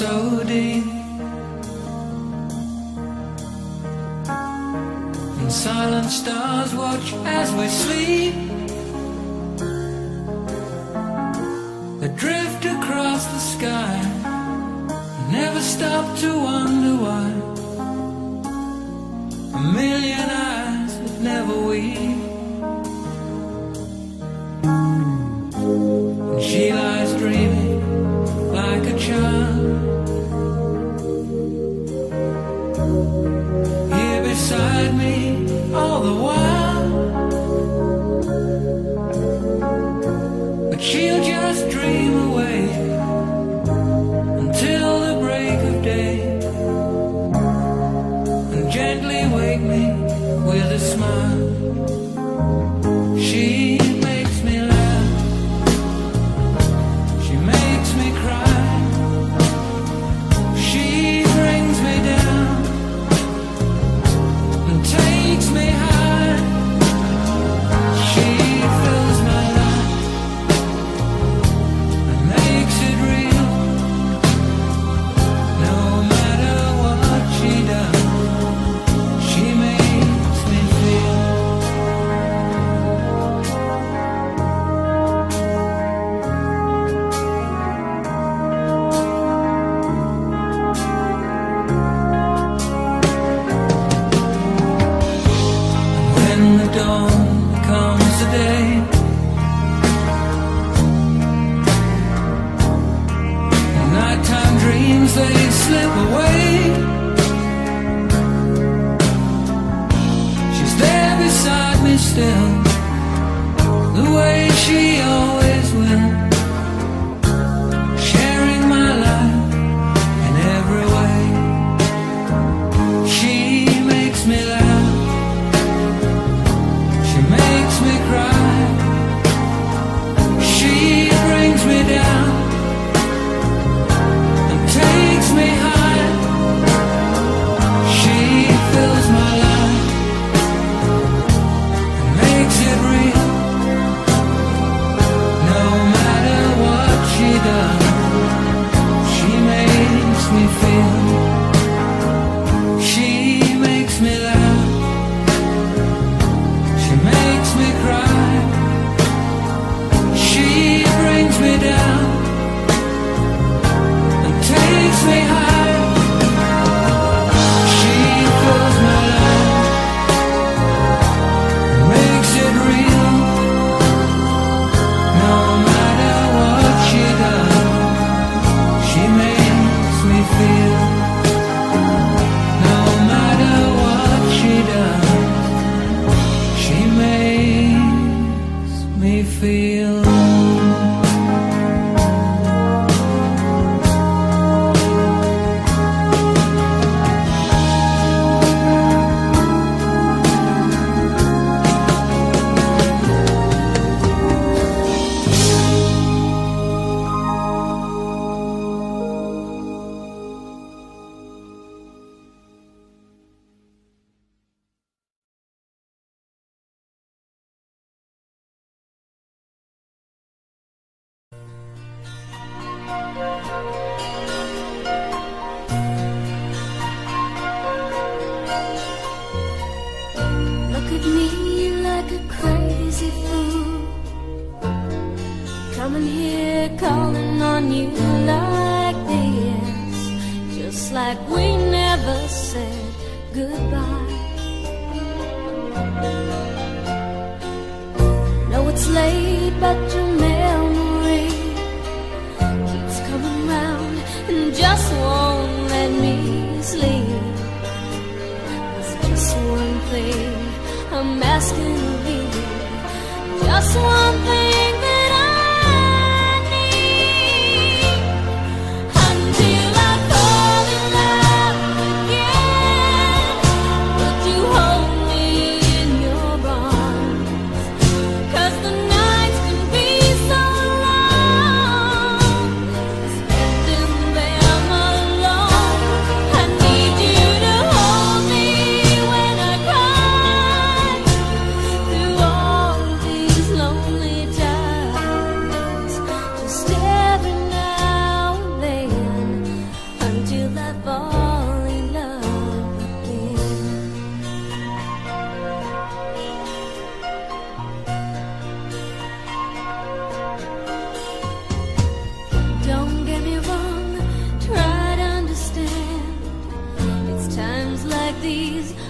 so deep. And silent stars watch as we sleep. Adrift across the sky Never stop to wonder why.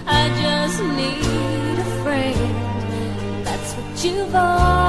I just need a friend. That's what you've always.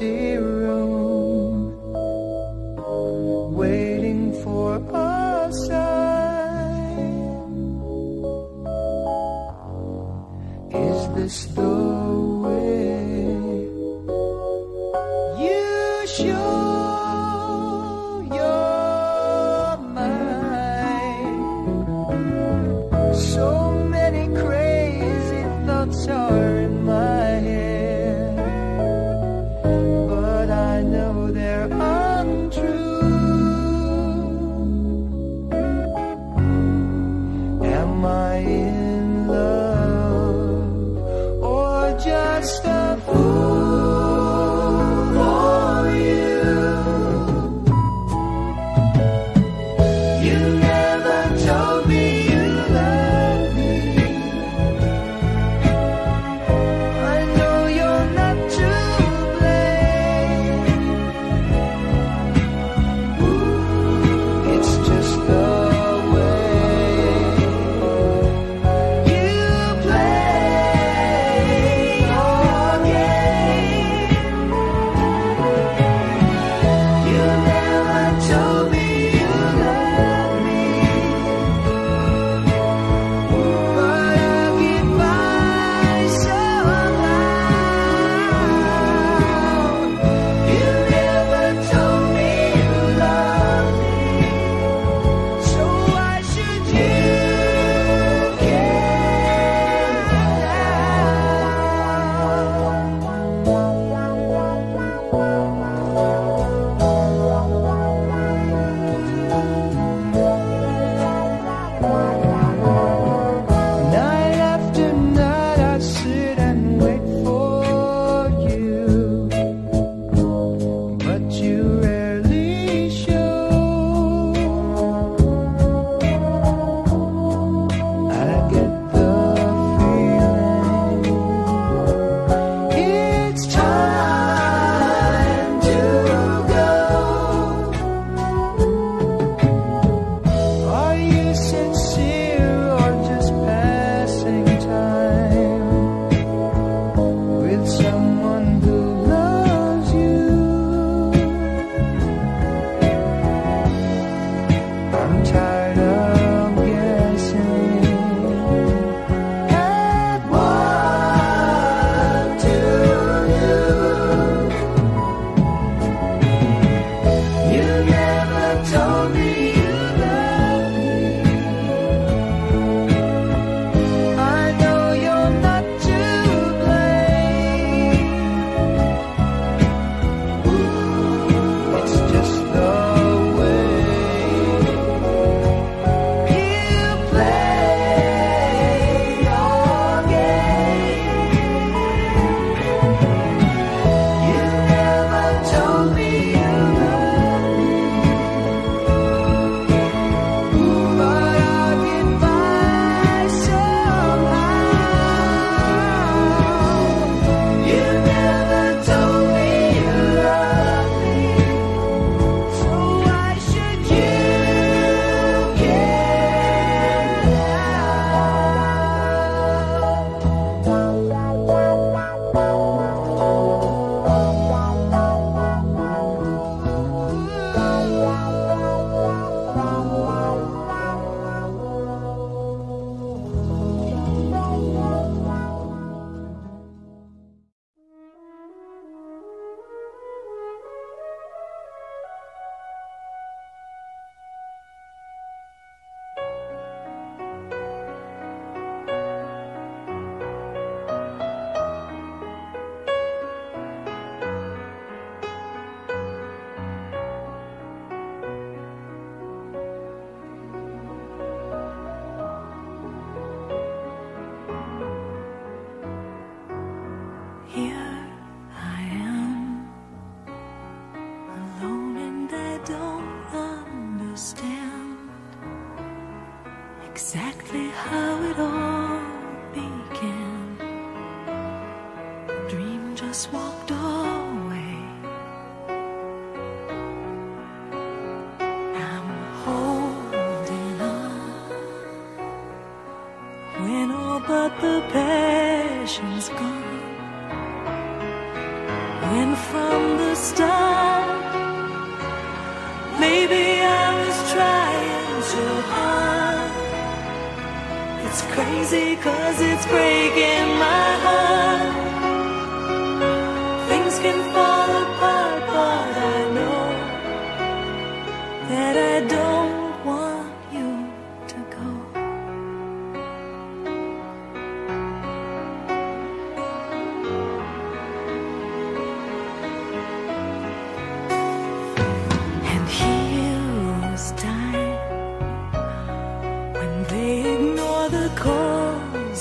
Empty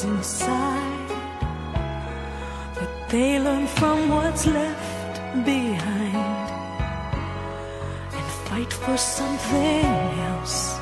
inside. But they learn from what's left behind and fight for something else.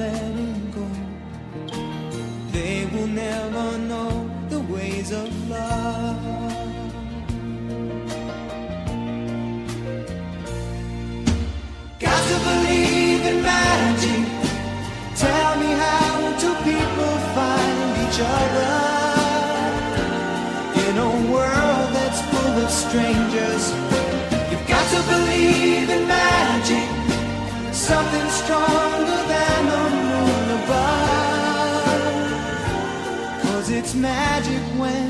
left. Magic when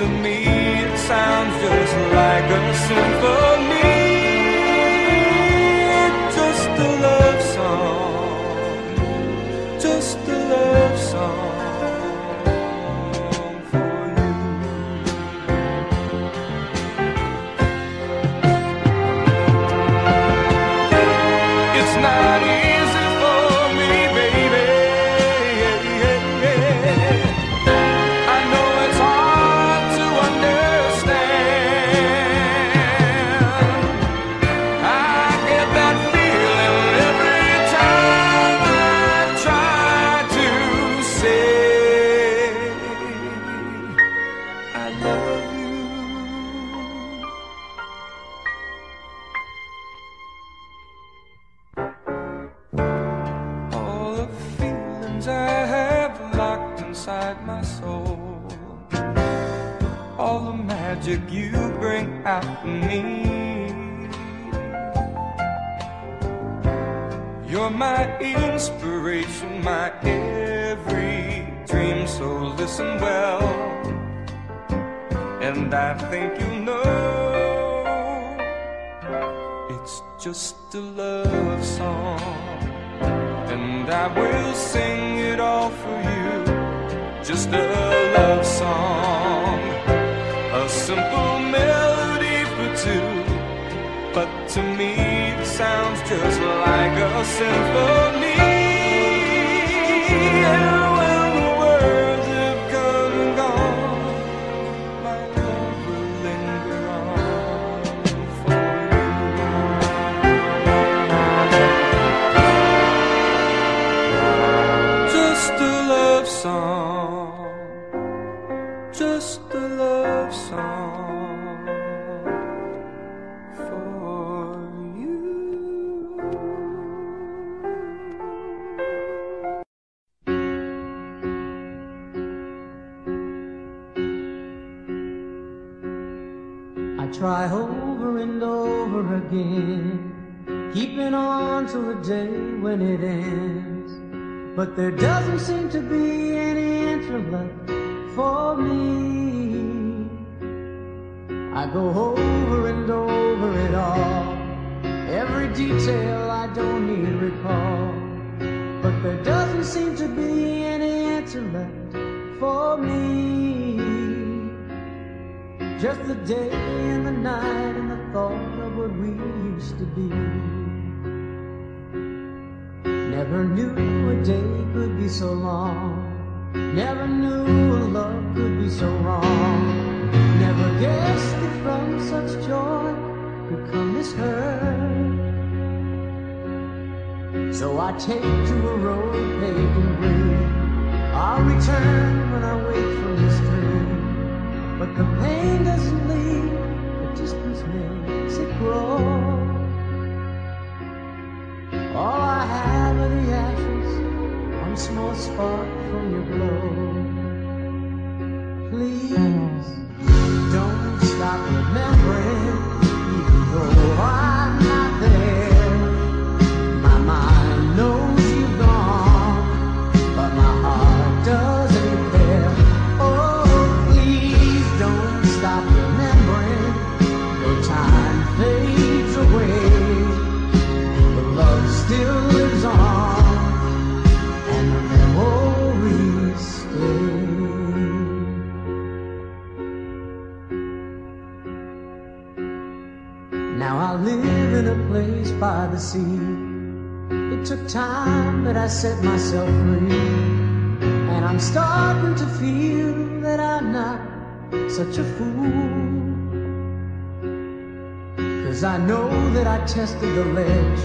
To me, it sounds just like a symphony. when it ends. But there doesn't seem to be any answer left for me. I go over and over it all. Every detail I don't need recall. But there doesn't seem to be any answer left for me. Just the day and the night and the thought of what we used to be. Never knew a day could be so long. Never knew a love could be so wrong. Never guessed that from such joy could come this hurt. So I take to a road paved in green. I'll return when I wake from this dream. But the pain doesn't leave, the distance makes it grow. All I have are the ashes, one small spark from your glow. Please don't stop remembering, even though I'm set myself free. And I'm starting to feel that I'm not such a fool. Cause I know that I tested the ledge.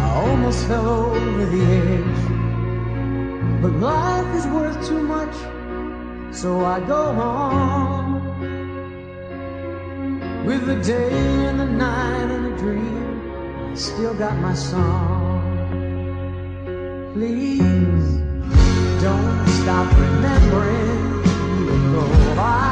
I almost fell over the edge. But life is worth too much, so I go on. With the day and the night and a dream, I still got my song. Please don't stop remembering, though I'm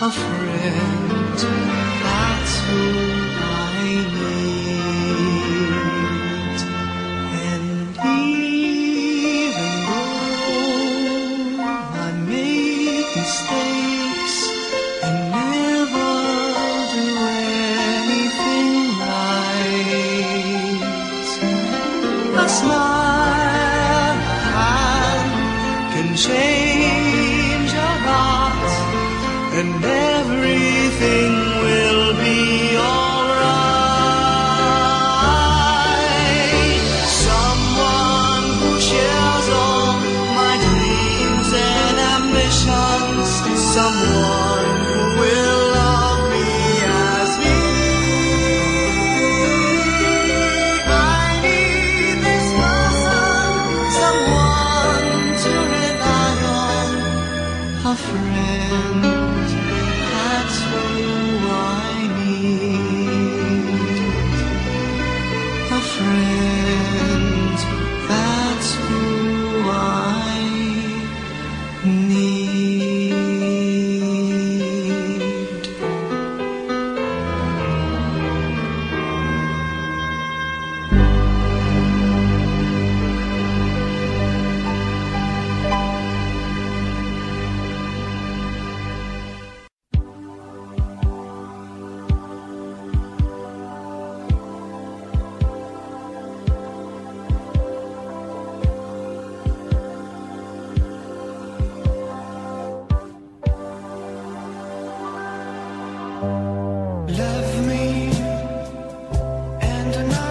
a friend. That's who and another.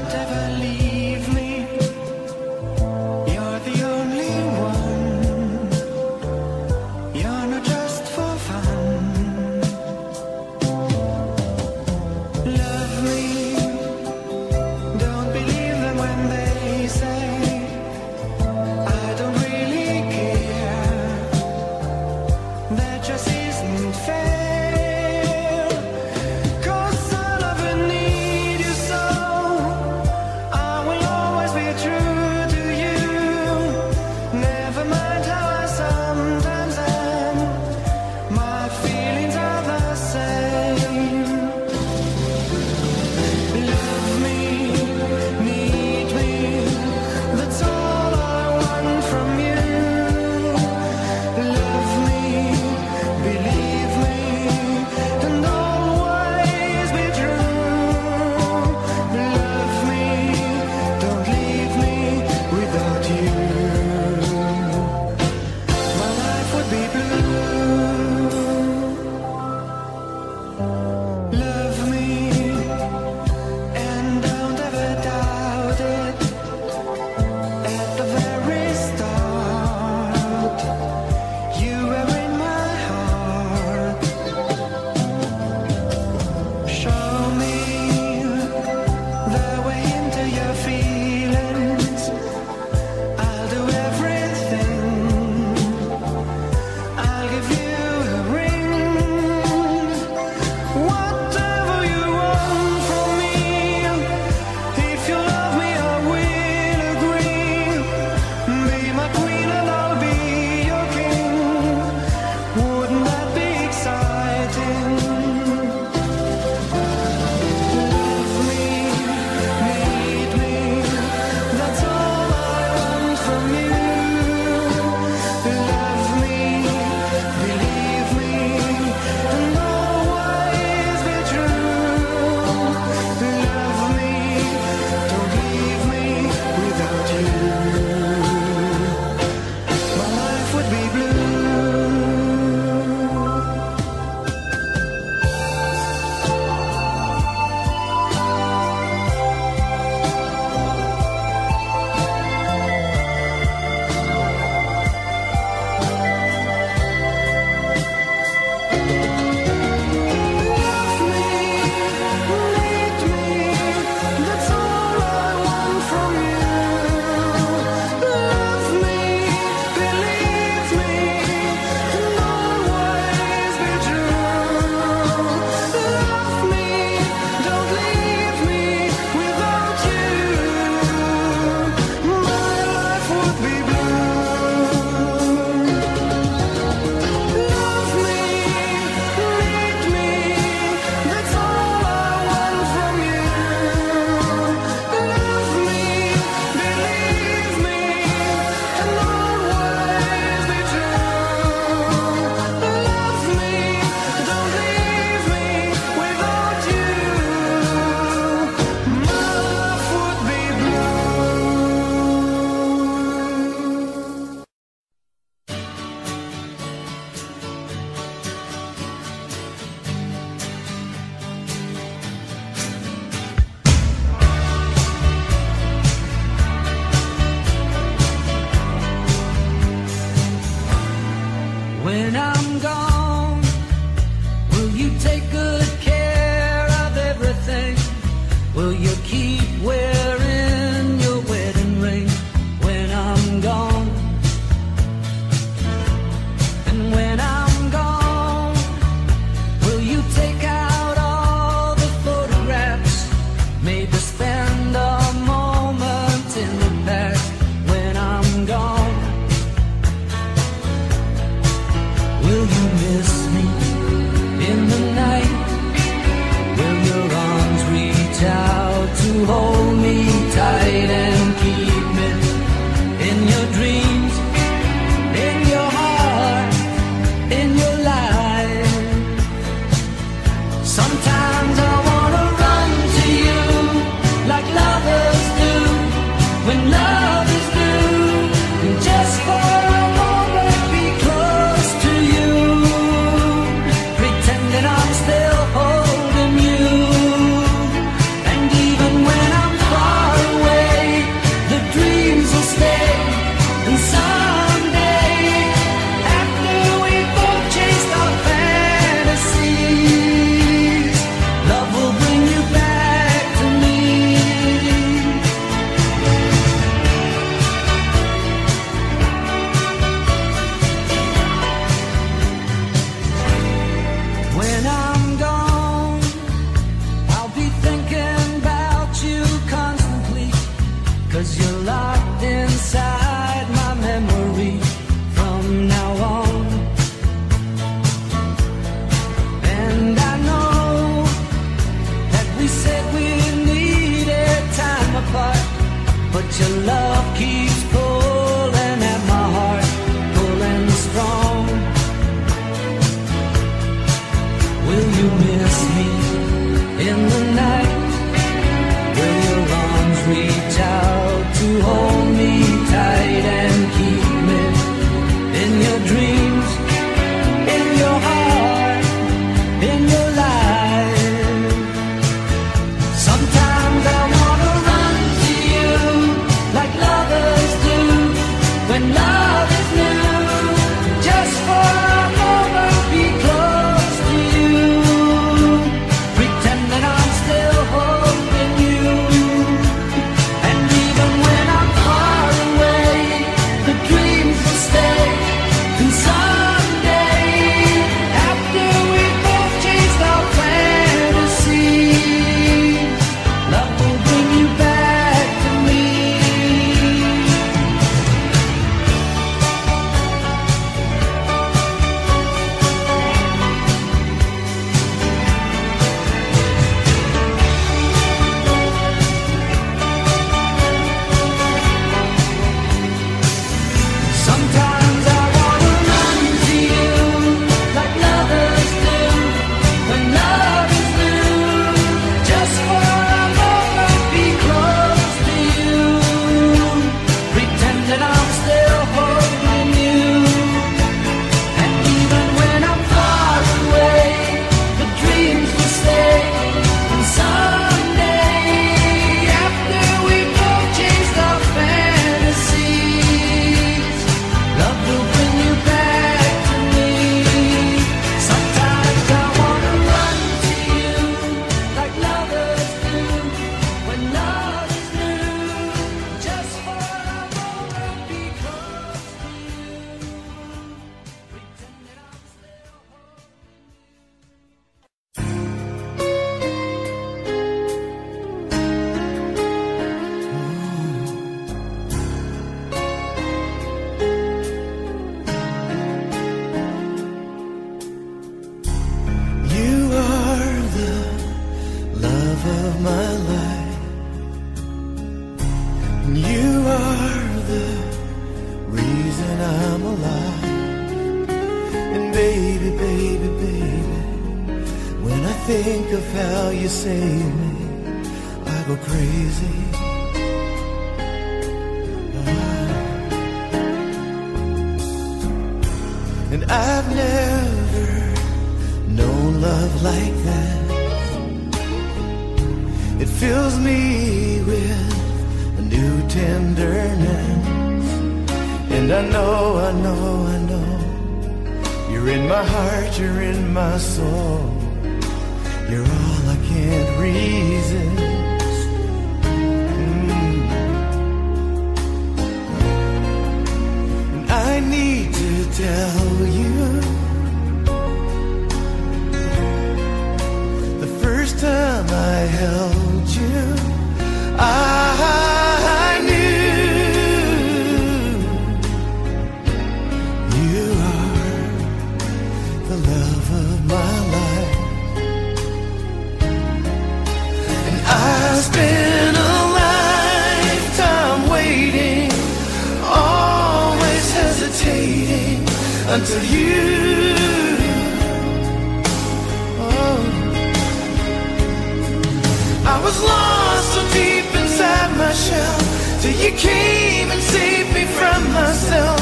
You came and saved me from myself.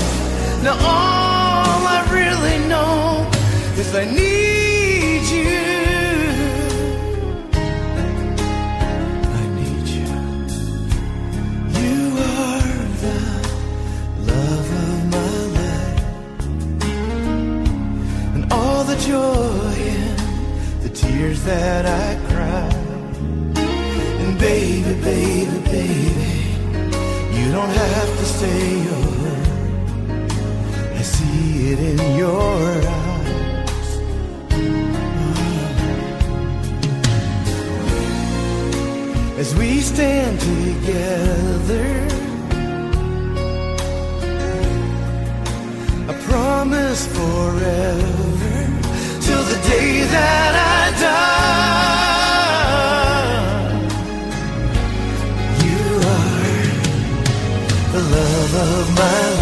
Now all I really know is I need you. I need you. You are the love of my life. And all the joy and the tears that I cry. And baby, baby, baby don't have to say a word. I see it in your eyes. As we stand together, I promise forever till the day that I die. of my